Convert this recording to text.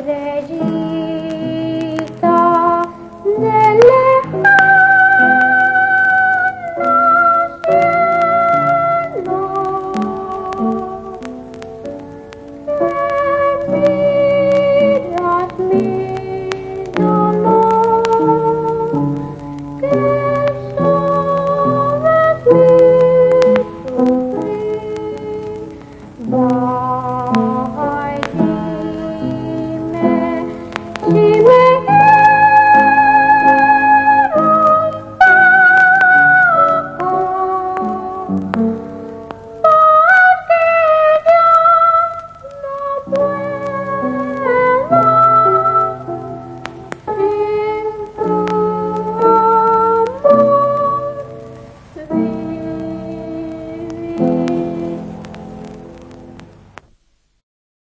Petre